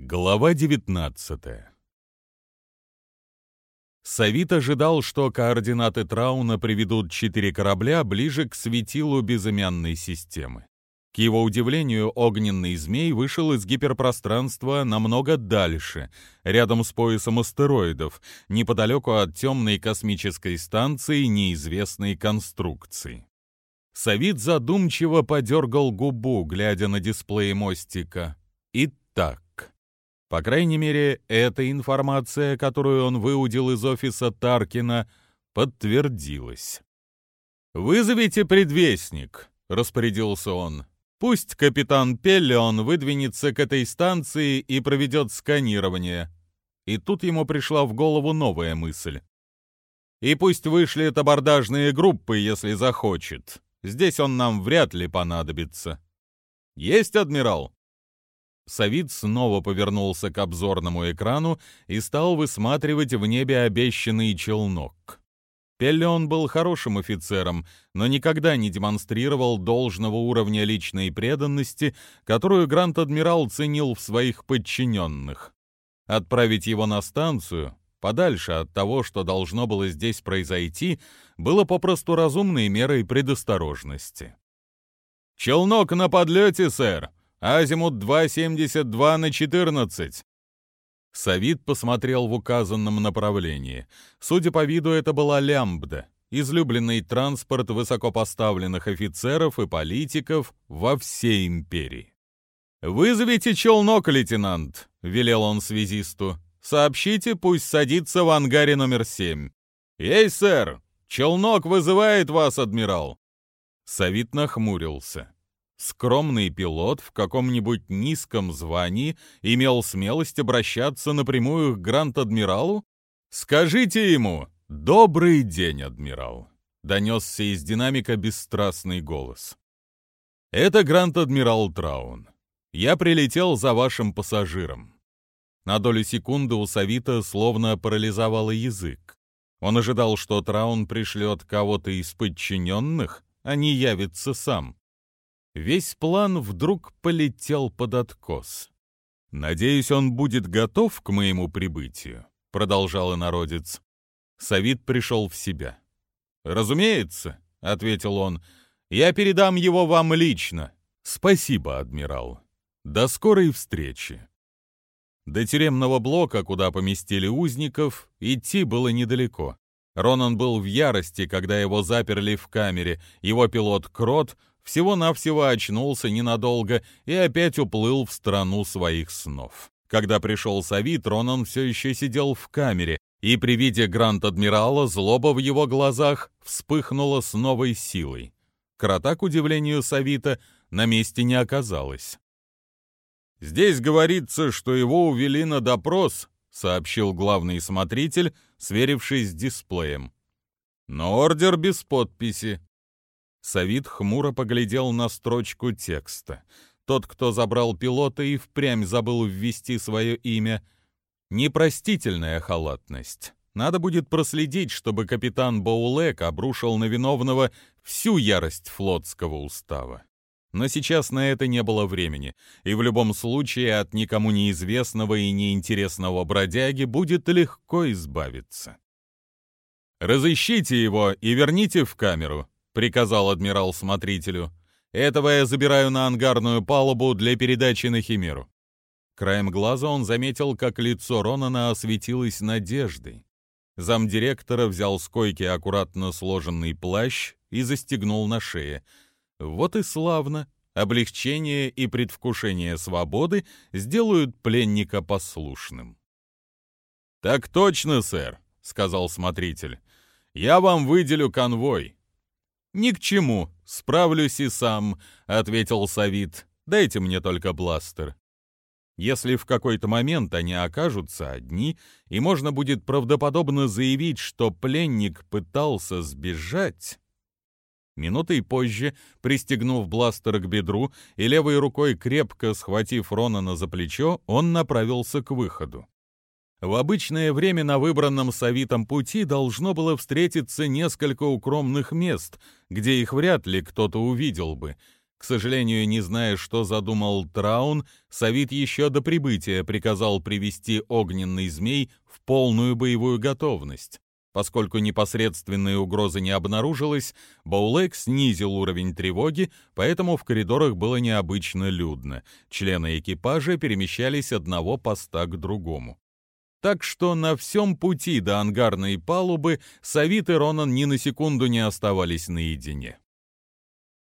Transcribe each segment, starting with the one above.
Глава 19 Савит ожидал, что координаты Трауна приведут четыре корабля ближе к светилу безымянной системы. К его удивлению, огненный змей вышел из гиперпространства намного дальше, рядом с поясом астероидов, неподалеку от темной космической станции неизвестной конструкции. Савит задумчиво подергал губу, глядя на дисплей мостика. Итак, по крайней мере, эта информация, которую он выудил из офиса Таркина, подтвердилась. «Вызовите предвестник», — распорядился он. «Пусть капитан Пеллион выдвинется к этой станции и проведет сканирование». И тут ему пришла в голову новая мысль. «И пусть вышлет абордажные группы, если захочет. Здесь он нам вряд ли понадобится». «Есть, адмирал?» Савид снова повернулся к обзорному экрану и стал высматривать в небе обещанный челнок. Пеллион был хорошим офицером, но никогда не демонстрировал должного уровня личной преданности, которую Грант-адмирал ценил в своих подчиненных. Отправить его на станцию, подальше от того, что должно было здесь произойти, было попросту разумной мерой предосторожности. «Челнок на подлете, сэр!» Азимут 2,72 на 14. Савид посмотрел в указанном направлении. Судя по виду, это была лямбда, излюбленный транспорт высокопоставленных офицеров и политиков во всей империи. «Вызовите челнок, лейтенант», — велел он связисту. «Сообщите, пусть садится в ангаре номер семь». «Ей, сэр! Челнок вызывает вас, адмирал!» Савит нахмурился. Скромный пилот в каком-нибудь низком звании имел смелость обращаться напрямую к Гранд-адмиралу? «Скажите ему, добрый день, адмирал!» — донесся из динамика бесстрастный голос. «Это Гранд-адмирал Траун. Я прилетел за вашим пассажиром». На долю секунды у Савита словно парализовало язык. Он ожидал, что Траун пришлет кого-то из подчиненных, а не явится сам. Весь план вдруг полетел под откос. «Надеюсь, он будет готов к моему прибытию», — продолжал инородец. Савит пришел в себя. «Разумеется», — ответил он, — «я передам его вам лично». «Спасибо, адмирал. До скорой встречи». До тюремного блока, куда поместили узников, идти было недалеко. Ронан был в ярости, когда его заперли в камере. Его пилот Крот всего-навсего очнулся ненадолго и опять уплыл в страну своих снов. Когда пришел Савит, Ронан все еще сидел в камере, и при виде Гранд-адмирала злоба в его глазах вспыхнула с новой силой. Крота, к удивлению Савита, на месте не оказалось. «Здесь говорится, что его увели на допрос», — сообщил главный смотритель, сверившись с дисплеем. «Но ордер без подписи. Савид хмуро поглядел на строчку текста. Тот, кто забрал пилота и впрямь забыл ввести свое имя. Непростительная халатность. Надо будет проследить, чтобы капитан Боулек обрушил на виновного всю ярость флотского устава. Но сейчас на это не было времени, и в любом случае от никому неизвестного и неинтересного бродяги будет легко избавиться. «Разыщите его и верните в камеру», приказал адмирал смотрителю. «Этого я забираю на ангарную палубу для передачи на Химеру». Краем глаза он заметил, как лицо Ронана осветилось надеждой. Замдиректора взял с койки аккуратно сложенный плащ и застегнул на шее. Вот и славно. Облегчение и предвкушение свободы сделают пленника послушным. «Так точно, сэр», — сказал смотритель. «Я вам выделю конвой. «Ни к чему, справлюсь и сам», — ответил Савит. «Дайте мне только бластер». Если в какой-то момент они окажутся одни, и можно будет правдоподобно заявить, что пленник пытался сбежать... Минутой позже, пристегнув бластер к бедру и левой рукой крепко схватив Ронана за плечо, он направился к выходу. В обычное время на выбранном Савитом пути должно было встретиться несколько укромных мест, где их вряд ли кто-то увидел бы. К сожалению, не зная, что задумал Траун, Савит еще до прибытия приказал привести огненный змей в полную боевую готовность. Поскольку непосредственной угрозы не обнаружилось, Баулек снизил уровень тревоги, поэтому в коридорах было необычно людно. Члены экипажа перемещались одного поста к другому. Так что на всем пути до ангарной палубы Савит и Ронан ни на секунду не оставались наедине.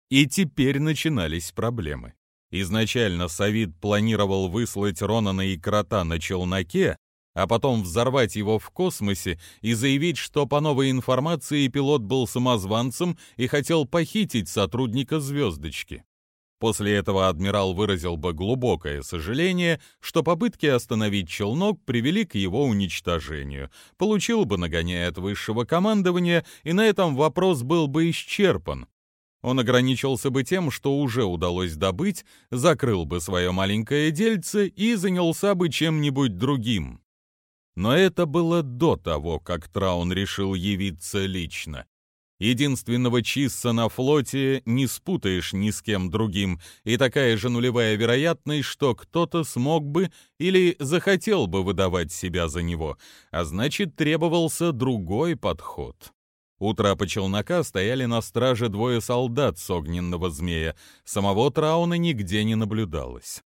И теперь начинались проблемы. Изначально Савид планировал выслать Ронана и Крота на челноке, а потом взорвать его в космосе и заявить, что по новой информации пилот был самозванцем и хотел похитить сотрудника «Звездочки». После этого адмирал выразил бы глубокое сожаление, что попытки остановить челнок привели к его уничтожению, получил бы нагоняя от высшего командования, и на этом вопрос был бы исчерпан. Он ограничился бы тем, что уже удалось добыть, закрыл бы свое маленькое дельце и занялся бы чем-нибудь другим. Но это было до того, как Траун решил явиться лично. Единственного Чисса на флоте не спутаешь ни с кем другим, и такая же нулевая вероятность, что кто-то смог бы или захотел бы выдавать себя за него, а значит, требовался другой подход. У трапа челнока стояли на страже двое солдат с огненного змея, самого Трауна нигде не наблюдалось.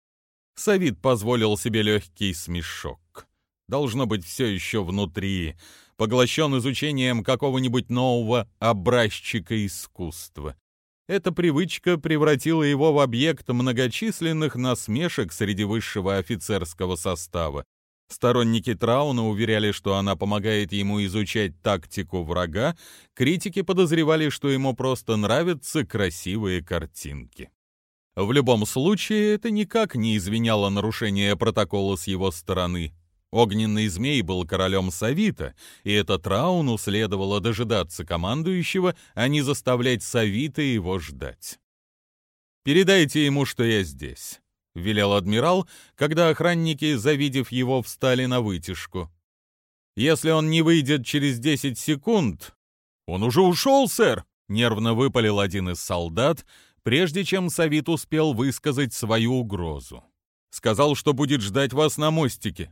Савид позволил себе легкий смешок. Должно быть все еще внутри, поглощен изучением какого-нибудь нового образчика искусства. Эта привычка превратила его в объект многочисленных насмешек среди высшего офицерского состава. Сторонники Трауна уверяли, что она помогает ему изучать тактику врага, критики подозревали, что ему просто нравятся красивые картинки. В любом случае, это никак не извиняло нарушение протокола с его стороны. Огненный змей был королем Савита, и это Трауну следовало дожидаться командующего, а не заставлять Савита его ждать. «Передайте ему, что я здесь», — велел адмирал, когда охранники, завидев его, встали на вытяжку. «Если он не выйдет через десять секунд...» «Он уже ушел, сэр!» — нервно выпалил один из солдат, прежде чем Савит успел высказать свою угрозу. «Сказал, что будет ждать вас на мостике».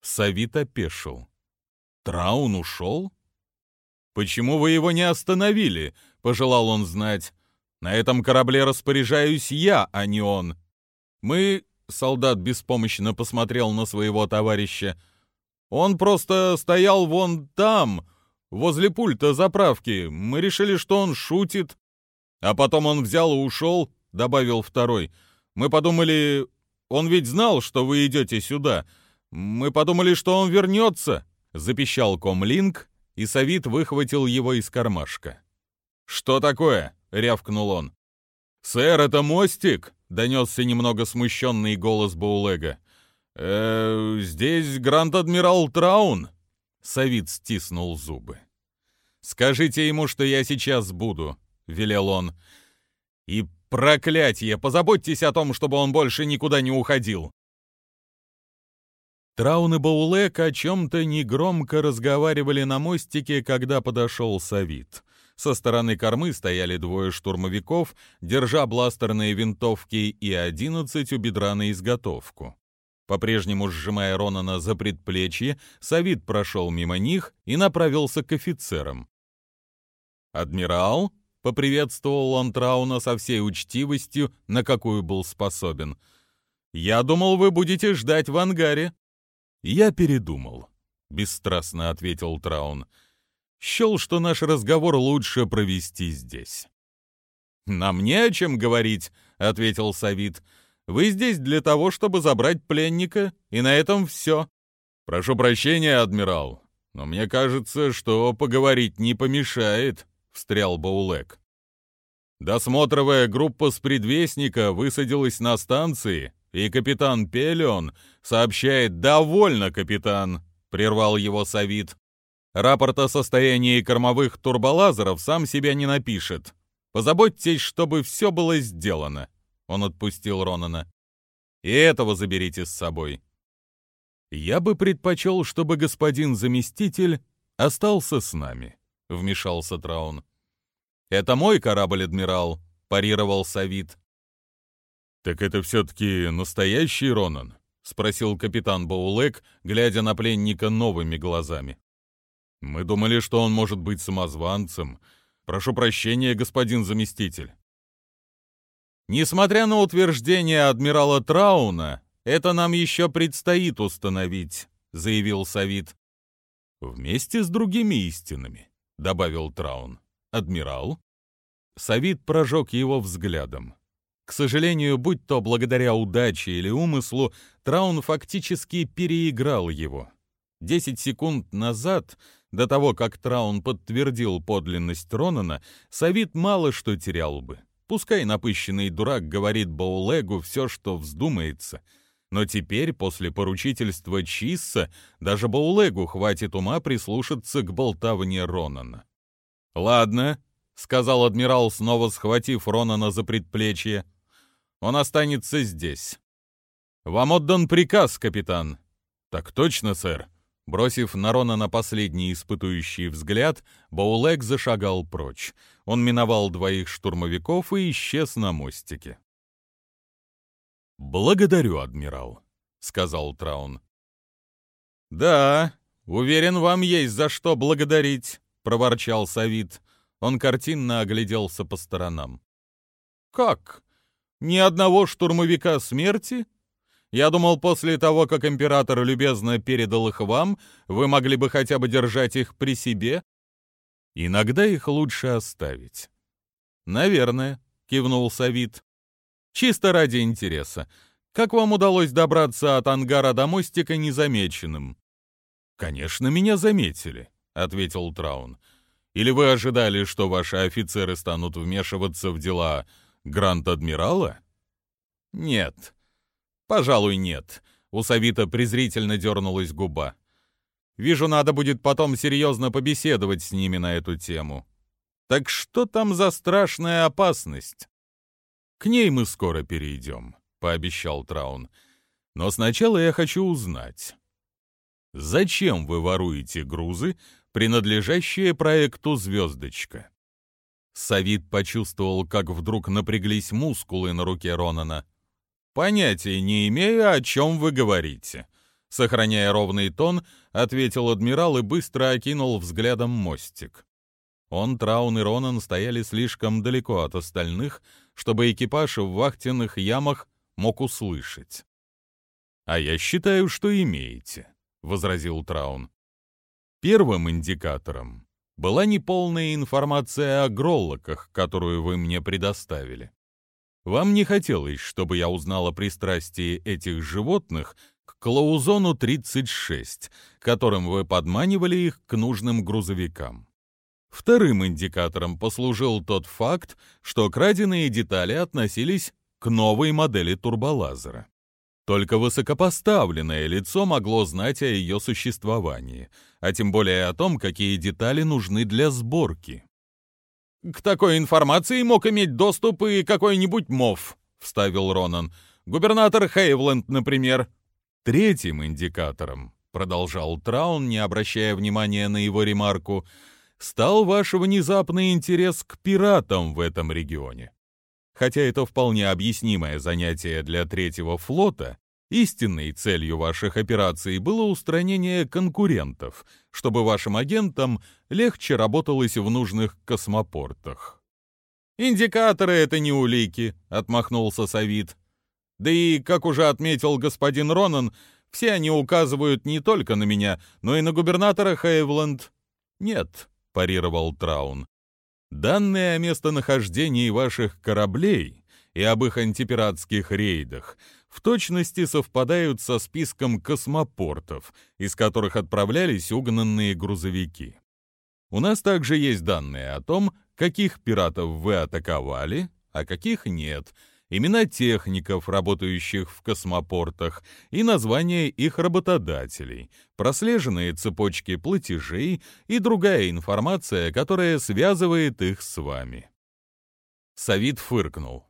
Савит опешил. «Траун ушел?» «Почему вы его не остановили?» — пожелал он знать. «На этом корабле распоряжаюсь я, а не он». «Мы...» — солдат беспомощно посмотрел на своего товарища. «Он просто стоял вон там, возле пульта заправки. Мы решили, что он шутит. А потом он взял и ушел», — добавил второй. «Мы подумали, он ведь знал, что вы идете сюда. Мы подумали, что он вернется», — запищал комлинг, и Савит выхватил его из кармашка. «Что такое?» — рявкнул он. «Сэр, это мостик!» — донесся немного смущенный голос Боулега. «Э, здесь Гранд-Адмирал Траун!» Савит стиснул зубы. «Скажите ему, что я сейчас буду», — велел он. «И проклятие! Позаботьтесь о том, чтобы он больше никуда не уходил!» Траун и Баулек о чем-то негромко разговаривали на мостике, когда подошел Савит. Со стороны кормы стояли двое штурмовиков, держа бластерные винтовки и одиннадцать у бедра на изготовку. По-прежнему сжимая Ронана за предплечье, Савит прошел мимо них и направился к офицерам. «Адмирал?» — поприветствовал он Трауна со всей учтивостью, на какую был способен. «Я думал, вы будете ждать в ангаре». «Я передумал», — бесстрастно ответил Траун. «Счел, что наш разговор лучше провести здесь». «Нам не о чем говорить», — ответил Савит. «Вы здесь для того, чтобы забрать пленника, и на этом все». «Прошу прощения, адмирал, но мне кажется, что поговорить не помешает», — встрял Баулек. Досмотровая группа с предвестника высадилась на станции, и капитан Пелион сообщает «Довольно, капитан», — прервал его Савит. Рапорт о состоянии кормовых турболазеров сам себя не напишет. Позаботьтесь, чтобы все было сделано. Он отпустил Ронана. И этого заберите с собой. Я бы предпочел, чтобы господин заместитель остался с нами, вмешался Траун. Это мой корабль, адмирал, парировал Савит. «Так это все-таки настоящий Ронан?» — спросил капитан Боулек, глядя на пленника новыми глазами. «Мы думали, что он может быть самозванцем. Прошу прощения, господин заместитель». Несмотря на утверждение адмирала Трауна, это нам еще предстоит установить, заявил Савит. Вместе с другими истинами, добавил Траун. Адмирал? Савит прожег его взглядом. К сожалению, будь то благодаря удаче или умыслу, Траун фактически переиграл его. Десять секунд назад, до того, как Траун подтвердил подлинность Ронана, Савит мало что терял бы. Пускай напыщенный дурак говорит Боулегу все, что вздумается, но теперь, после поручительства Чисса, даже Боулегу хватит ума прислушаться к болтавне Ронана. «Ладно», — сказал адмирал, снова схватив Ронана за предплечье, — «он останется здесь». «Вам отдан приказ, капитан». «Так точно, сэр», Бросив на Ронана последний испытующий взгляд, Боулек зашагал прочь. Он миновал двоих штурмовиков и исчез на мостике. «Благодарю, адмирал», — сказал Траун. «Да, уверен, вам есть за что благодарить», — проворчал Савит. Он картинно огляделся по сторонам. «Как? Ни одного штурмовика смерти?» Я думал, после того, как император любезно передал их вам, вы могли бы хотя бы держать их при себе. Иногда их лучше оставить. Наверное, кивнул Савит. Чисто ради интереса. Как вам удалось добраться от ангара до мостика незамеченным? Конечно, меня заметили, ответил Траун. Или вы ожидали, что ваши офицеры станут вмешиваться в дела Гранд-адмирала? Нет, «Пожалуй, нет». У Савита презрительно дернулась губа. «Вижу, надо будет потом серьезно побеседовать с ними на эту тему. Так что там за страшная опасность?» «К ней мы скоро перейдем», — пообещал Траун. «Но сначала я хочу узнать, зачем вы воруете грузы, принадлежащие проекту «Звездочка»?» Савит почувствовал, как вдруг напряглись мускулы на руке Ронана. «Понятия не имею, о чем вы говорите», — сохраняя ровный тон, ответил адмирал и быстро окинул взглядом мостик. Он, Траун и Ронан стояли слишком далеко от остальных, чтобы экипаж в вахтенных ямах мог услышать. «А я считаю, что имеете», — возразил Траун. «Первым индикатором была неполная информация о гроллоках, которую вы мне предоставили. Вам не хотелось, чтобы я узнал о пристрастии этих животных к Клаузону 36, которым вы подманивали их к нужным грузовикам. Вторым индикатором послужил тот факт, что краденые детали относились к новой модели турболазера. Только высокопоставленное лицо могло знать о ее существовании, а тем более о том, какие детали нужны для сборки. «К такой информации мог иметь доступ и какой-нибудь МОВ», — вставил Ронан. «Губернатор Хейвленд, например». «Третьим индикатором», — продолжал Траун, не обращая внимания на его ремарку, «стал ваш внезапный интерес к пиратам в этом регионе. Хотя это вполне объяснимое занятие для третьего флота, Истинной целью ваших операций было устранение конкурентов, чтобы вашим агентам легче работалось в нужных космопортах. «Индикаторы — это не улики», — отмахнулся Савит. «Да и, как уже отметил господин Ронан, все они указывают не только на меня, но и на губернатора Хейвленд». «Нет», — парировал Траун. «Данные о местонахождении ваших кораблей и об их антипиратских рейдах — в точности совпадают со списком космопортов, из которых отправлялись угнанные грузовики. У нас также есть данные о том, каких пиратов вы атаковали, а каких нет, имена техников, работающих в космопортах, и названия их работодателей, прослеженные цепочки платежей и другая информация, которая связывает их с вами. Савит фыркнул.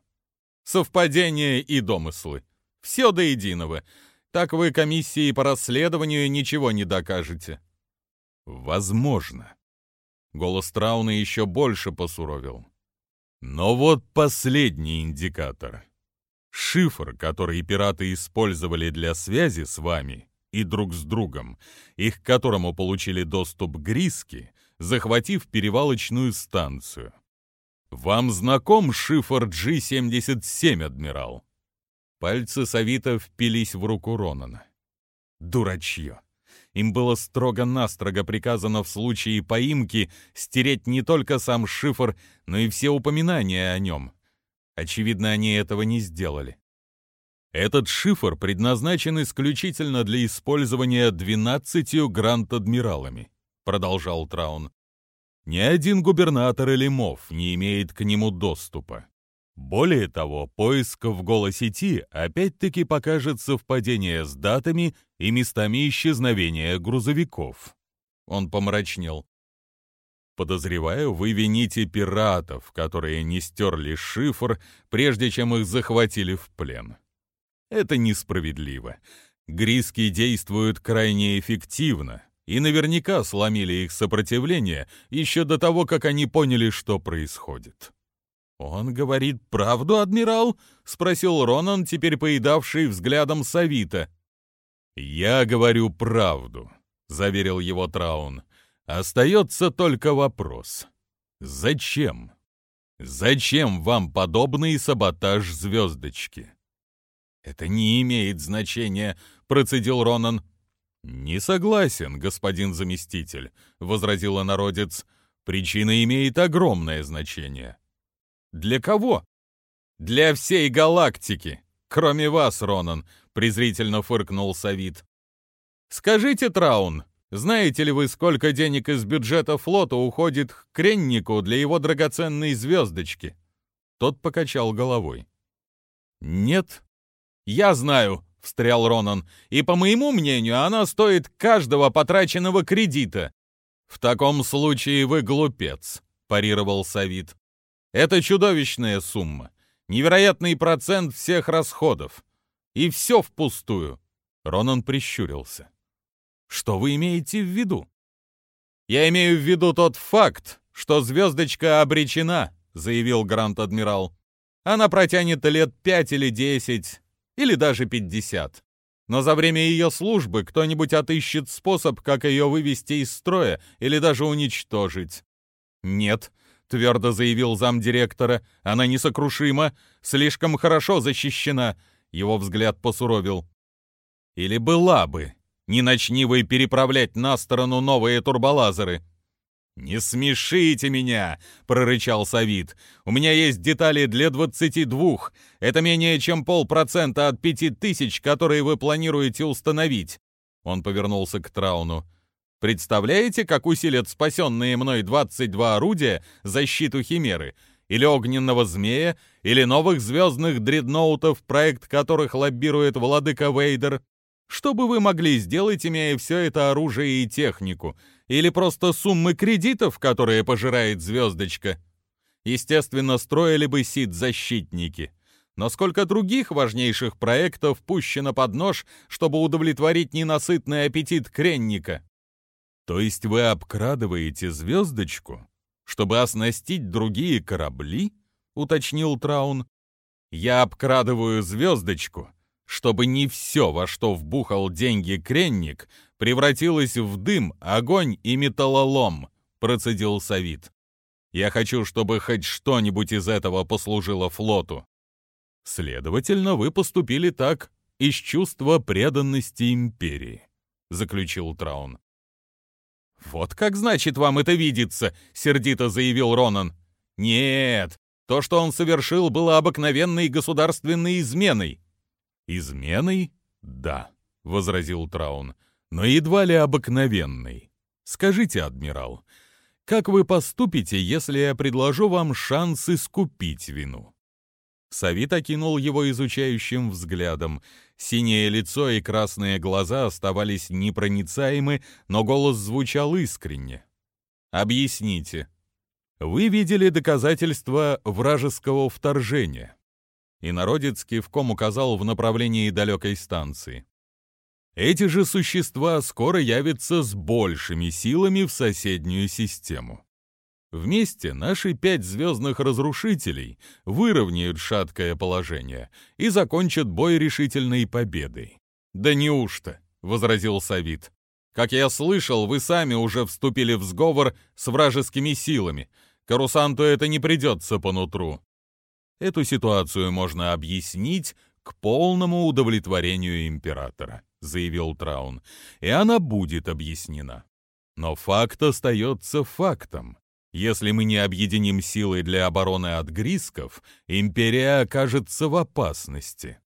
Совпадения и домыслы. Все до единого. Так вы комиссии по расследованию ничего не докажете. Возможно. Голос Трауна еще больше посуровил. Но вот последний индикатор. Шифр, который пираты использовали для связи с вами и друг с другом, и к которому получили доступ гриски, захватив перевалочную станцию. Вам знаком шифр G-77, адмирал? Пальцы Савита впились в руку Ронана. Дурачье. Им было строго-настрого приказано в случае поимки стереть не только сам шифр, но и все упоминания о нем. Очевидно, они этого не сделали. Этот шифр предназначен исключительно для использования двенадцатью гранд-адмиралами, продолжал Траун. Ни один губернатор или мов не имеет к нему доступа. Более того, поиск в голосети опять-таки покажет совпадение с датами и местами исчезновения грузовиков. Он помрачнел. Подозреваю, вы вините пиратов, которые не стерли шифр, прежде чем их захватили в плен. Это несправедливо. Гриски действуют крайне эффективно и наверняка сломили их сопротивление еще до того, как они поняли, что происходит. «Он говорит правду, адмирал?» — спросил Ронан, теперь поедавший взглядом Савита. «Я говорю правду», — заверил его Траун. «Остается только вопрос. Зачем? Зачем вам подобный саботаж звездочки?» «Это не имеет значения», — процедил Ронан. «Не согласен, господин заместитель», — возразила народец. «Причина имеет огромное значение». «Для кого?» «Для всей галактики, кроме вас, Ронан», — презрительно фыркнул Савит. «Скажите, Траун, знаете ли вы, сколько денег из бюджета флота уходит к Креннику для его драгоценной звездочки?» Тот покачал головой. «Нет». «Я знаю», — встрял Ронан, «и, по моему мнению, она стоит каждого потраченного кредита». «В таком случае вы глупец», — парировал Савит. «Это чудовищная сумма, невероятный процент всех расходов. И все впустую». Ронан прищурился. «Что вы имеете в виду?» «Я имею в виду тот факт, что звездочка обречена», — заявил Грант-адмирал. «Она протянет лет пять или десять, или даже 50. Но за время ее службы кто-нибудь отыщет способ, как ее вывести из строя или даже уничтожить. «Нет», — твердо заявил замдиректора, — «она несокрушима, слишком хорошо защищена». Его взгляд посуровил. «Или была бы, не начни вы переправлять на сторону новые турболазеры. «Не смешите меня!» — прорычал Савит. «У меня есть детали для двадцати двух. Это менее чем полпроцента от пяти тысяч, которые вы планируете установить». Он повернулся к Трауну. «Представляете, как усилят спасенные мной 22 орудия защиту Химеры? Или огненного змея? Или новых звездных дредноутов, проект которых лоббирует владыка Вейдер? Что бы вы могли сделать, имея все это оружие и технику?» Или просто суммы кредитов, которые пожирает звездочка? Естественно, строили бы СИД-защитники. Но сколько других важнейших проектов пущено под нож, чтобы удовлетворить ненасытный аппетит кренника? То есть вы обкрадываете звездочку, чтобы оснастить другие корабли? Уточнил Траун. Я обкрадываю звездочку, чтобы не все, во что вбухал деньги кренник, превратилось в дым, огонь и металлолом», — процедил Савит. «Я хочу, чтобы хоть что-нибудь из этого послужило флоту». «Следовательно, вы поступили так из чувства преданности империи», — заключил Траун. «Вот как значит вам это видится», — сердито заявил Ронан. «Нет, то, что он совершил, было обыкновенной государственной изменой». «Изменой? Да», — возразил Траун но едва ли обыкновенный. Скажите, адмирал, как вы поступите, если я предложу вам шанс искупить вину?» Савит окинул его изучающим взглядом. Синее лицо и красные глаза оставались непроницаемы, но голос звучал искренне. «Объясните. Вы видели доказательства вражеского вторжения?» И народец кивком указал в направлении далекой станции. Эти же существа скоро явятся с большими силами в соседнюю систему. Вместе наши пять звездных разрушителей выровняют шаткое положение и закончат бой решительной победой. «Да неужто?» — возразил Савит. «Как я слышал, вы сами уже вступили в сговор с вражескими силами. Карусанту это не придется по нутру». Эту ситуацию можно объяснить к полному удовлетворению императора, заявил Траун, и она будет объяснена. Но факт остается фактом. Если мы не объединим силы для обороны от грисков, империя окажется в опасности.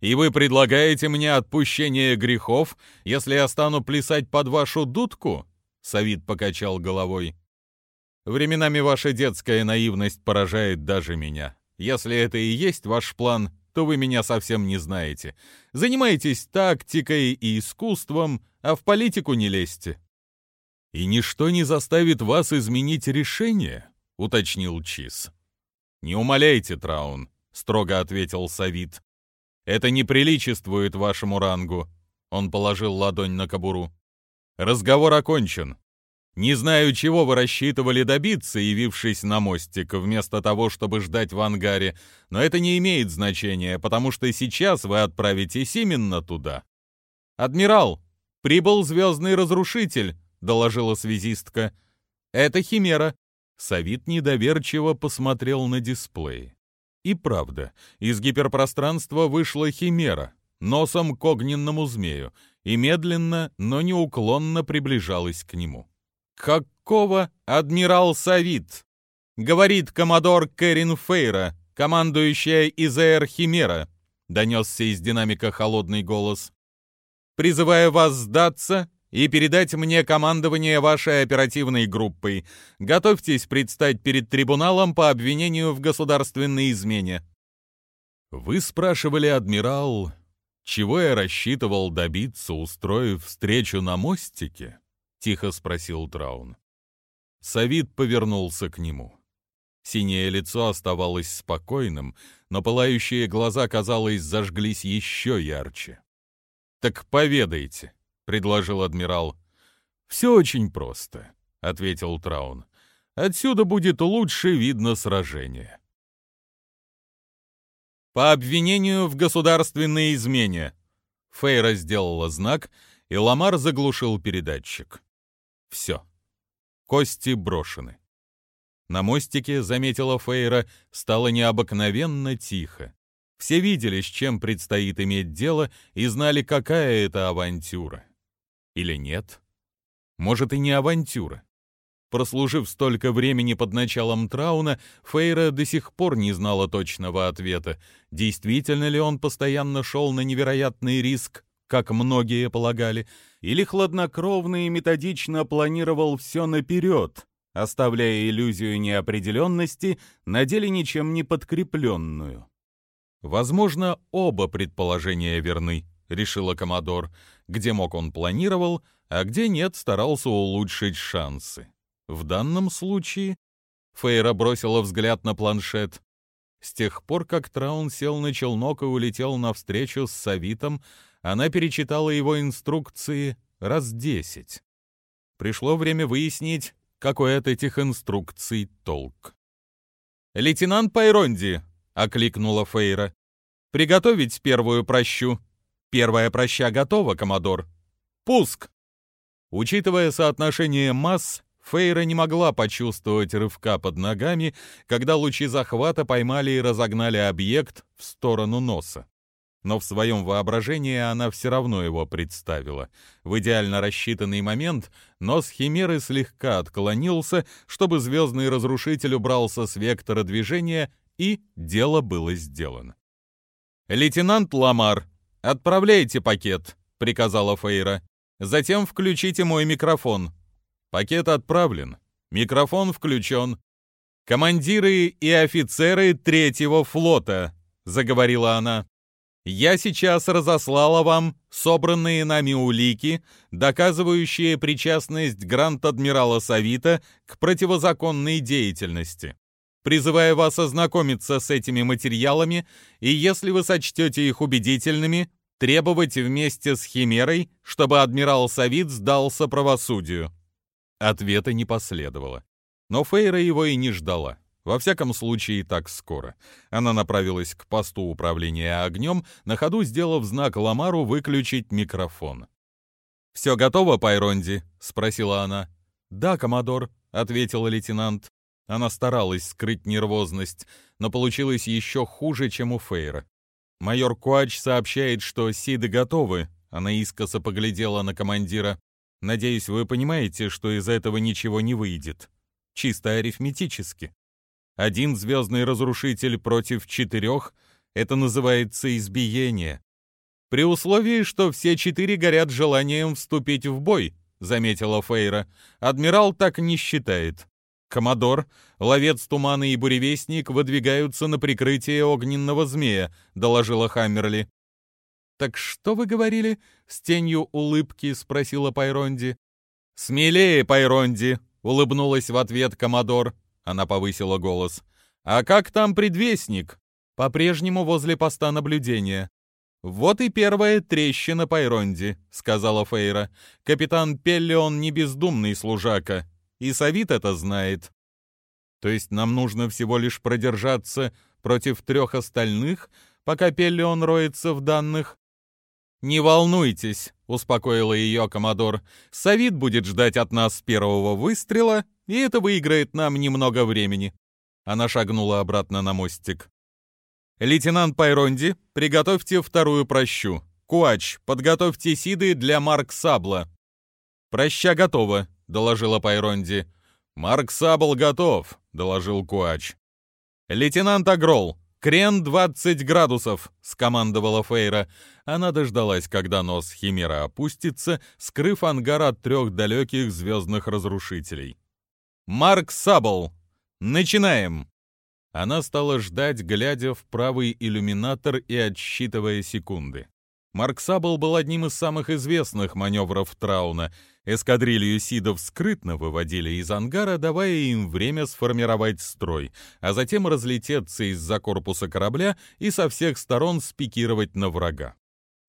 И вы предлагаете мне отпущение грехов, если я стану плясать под вашу дудку? Савид покачал головой. Временами ваша детская наивность поражает даже меня. Если это и есть ваш план, то вы меня совсем не знаете. Занимаетесь тактикой и искусством, а в политику не лезьте. «И ничто не заставит вас изменить решение», — уточнил Чиз. «Не умоляйте, Траун», — строго ответил Савит. «Это не приличествует вашему рангу», — он положил ладонь на кобуру. «Разговор окончен. Не знаю, чего вы рассчитывали добиться, явившись на мостик, вместо того, чтобы ждать в ангаре, но это не имеет значения, потому что сейчас вы отправитесь именно туда. Адмирал, прибыл звездный разрушитель, — доложила связистка. «Это Химера». Савит недоверчиво посмотрел на дисплей. И правда, из гиперпространства вышла Химера, носом к огненному змею, и медленно, но неуклонно приближалась к нему. «Какого адмирал Савит?» — говорит коммодор Кэрин Фейра, командующая ИЗР Химера, — донесся из динамика холодный голос. «Призывая вас сдаться и передать мне командование вашей оперативной группой. Готовьтесь предстать перед трибуналом по обвинению в государственной измене». «Вы спрашивали, адмирал, чего я рассчитывал добиться, устроив встречу на мостике?» — тихо спросил Траун. Савид повернулся к нему. Синее лицо оставалось спокойным, но пылающие глаза, казалось, зажглись еще ярче. «Так поведайте», предложил адмирал. «Все очень просто», — ответил Траун. «Отсюда будет лучше видно сражение». «По обвинению в государственной измене», — Фейра сделала знак, и Ламар заглушил передатчик. «Все. Кости брошены». На мостике, заметила Фейра, стало необыкновенно тихо. Все видели, с чем предстоит иметь дело, и знали, какая это авантюра. Или нет? Может, и не авантюра. Прослужив столько времени под началом Трауна, Фейра до сих пор не знала точного ответа, действительно ли он постоянно шел на невероятный риск, как многие полагали, или хладнокровно и методично планировал все наперед, оставляя иллюзию неопределенности, на деле ничем не подкрепленную. Возможно, оба предположения верны, решила Комодор. Где мог он планировал, а где нет, старался улучшить шансы. В данном случае Фейра бросила взгляд на планшет. С тех пор, как Траун сел на челнок и улетел навстречу с Савитом, она перечитала его инструкции раз десять. Пришло время выяснить, какой от этих инструкций толк. «Лейтенант Пайронди!» — окликнула Фейра. «Приготовить первую прощу!» Первая проща готова, Комодор. Пуск! Учитывая соотношение масс, Фейра не могла почувствовать рывка под ногами, когда лучи захвата поймали и разогнали объект в сторону носа. Но в своем воображении она все равно его представила. В идеально рассчитанный момент нос Химеры слегка отклонился, чтобы звездный разрушитель убрался с вектора движения, и дело было сделано. «Лейтенант Ламар, «Отправляйте пакет», — приказала Фейра. «Затем включите мой микрофон». Пакет отправлен. Микрофон включен. «Командиры и офицеры третьего флота», — заговорила она. «Я сейчас разослала вам собранные нами улики, доказывающие причастность Гранд-Адмирала Савита к противозаконной деятельности. Призываю вас ознакомиться с этими материалами и, если вы сочтете их убедительными, требовать вместе с Химерой, чтобы адмирал Савит сдался правосудию». Ответа не последовало. Но Фейра его и не ждала. Во всяком случае, так скоро. Она направилась к посту управления огнем, на ходу сделав знак Ламару выключить микрофон. «Все готово, Пайронди?» — спросила она. «Да, коммодор», — ответила лейтенант. Она старалась скрыть нервозность, но получилось еще хуже, чем у Фейра. Майор Куач сообщает, что сиды готовы. Она искоса поглядела на командира. «Надеюсь, вы понимаете, что из этого ничего не выйдет. Чисто арифметически. Один звездный разрушитель против четырех — это называется избиение. При условии, что все четыре горят желанием вступить в бой, заметила Фейра. Адмирал так не считает. Комодор, ловец тумана и буревестник выдвигаются на прикрытие огненного змея, доложила Хаммерли. Так что вы говорили? с тенью улыбки спросила Пайронди. Смелее, Пайронди, улыбнулась в ответ Комодор. Она повысила голос. А как там предвестник? По-прежнему возле поста наблюдения. «Вот и первая трещина по Иронде», — сказала Фейра. «Капитан Пеллион не бездумный служака, и Савит это знает». «То есть нам нужно всего лишь продержаться против трех остальных, пока Пеллион роется в данных?» «Не волнуйтесь», — успокоила ее Комодор. «Савит будет ждать от нас первого выстрела, и это выиграет нам немного времени». Она шагнула обратно на мостик. «Лейтенант Пайронди, приготовьте вторую прощу. Куач, подготовьте сиды для Марк Сабла». «Проща готова», — доложила Пайронди. «Марк Сабл готов», — доложил Куач. «Лейтенант Агрол, крен 20 градусов», — скомандовала Фейра. Она дождалась, когда нос Химера опустится, скрыв ангар от трех далеких звездных разрушителей. «Марг Сабл, начинаем!» Она стала ждать, глядя в правый иллюминатор и отсчитывая секунды. Марг Сабл был одним из самых известных маневров Трауна. Эскадрилью сидов скрытно выводили из ангара, давая им время сформировать строй, а затем разлететься из-за корпуса корабля и со всех сторон спикировать на врага.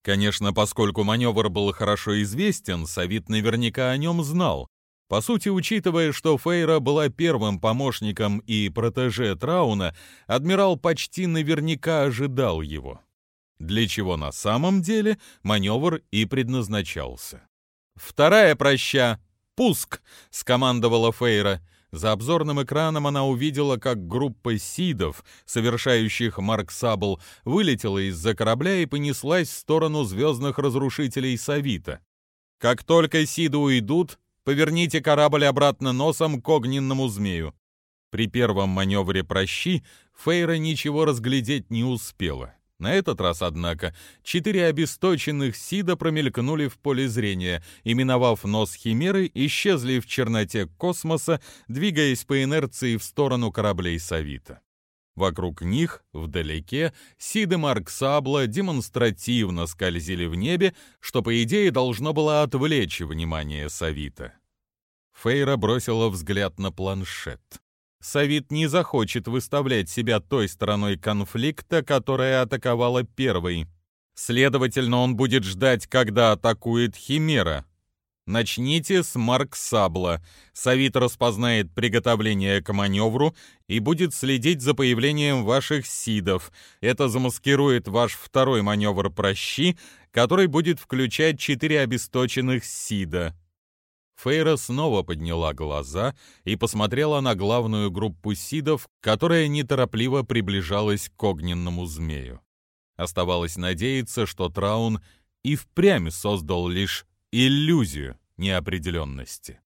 Конечно, поскольку маневр был хорошо известен, Савит наверняка о нем знал, по сути, учитывая, что Фейра была первым помощником и протеже Трауна, адмирал почти наверняка ожидал его. Для чего на самом деле маневр и предназначался. «Вторая проща! Пуск!» — скомандовала Фейра. За обзорным экраном она увидела, как группа сидов, совершающих Марк Сабл, вылетела из-за корабля и понеслась в сторону звездных разрушителей Савита. Как только сиды уйдут, Поверните корабль обратно носом к огненному змею. При первом маневре прощи Фейра ничего разглядеть не успела. На этот раз, однако, четыре обесточенных Сида промелькнули в поле зрения и, миновав нос Химеры, исчезли в черноте космоса, двигаясь по инерции в сторону кораблей Савита. Вокруг них, вдалеке, Сиды Марксабла демонстративно скользили в небе, что, по идее, должно было отвлечь внимание Савита. Фейра бросила взгляд на планшет. Савит не захочет выставлять себя той стороной конфликта, которая атаковала первой. Следовательно, он будет ждать, когда атакует Химера, Начните с Марк Сабла. Савит распознает приготовление к маневру и будет следить за появлением ваших сидов. Это замаскирует ваш второй маневр прощи, который будет включать четыре обесточенных сида. Фейра снова подняла глаза и посмотрела на главную группу сидов, которая неторопливо приближалась к огненному змею. Оставалось надеяться, что Траун и впрямь создал лишь иллюзию неопределенности.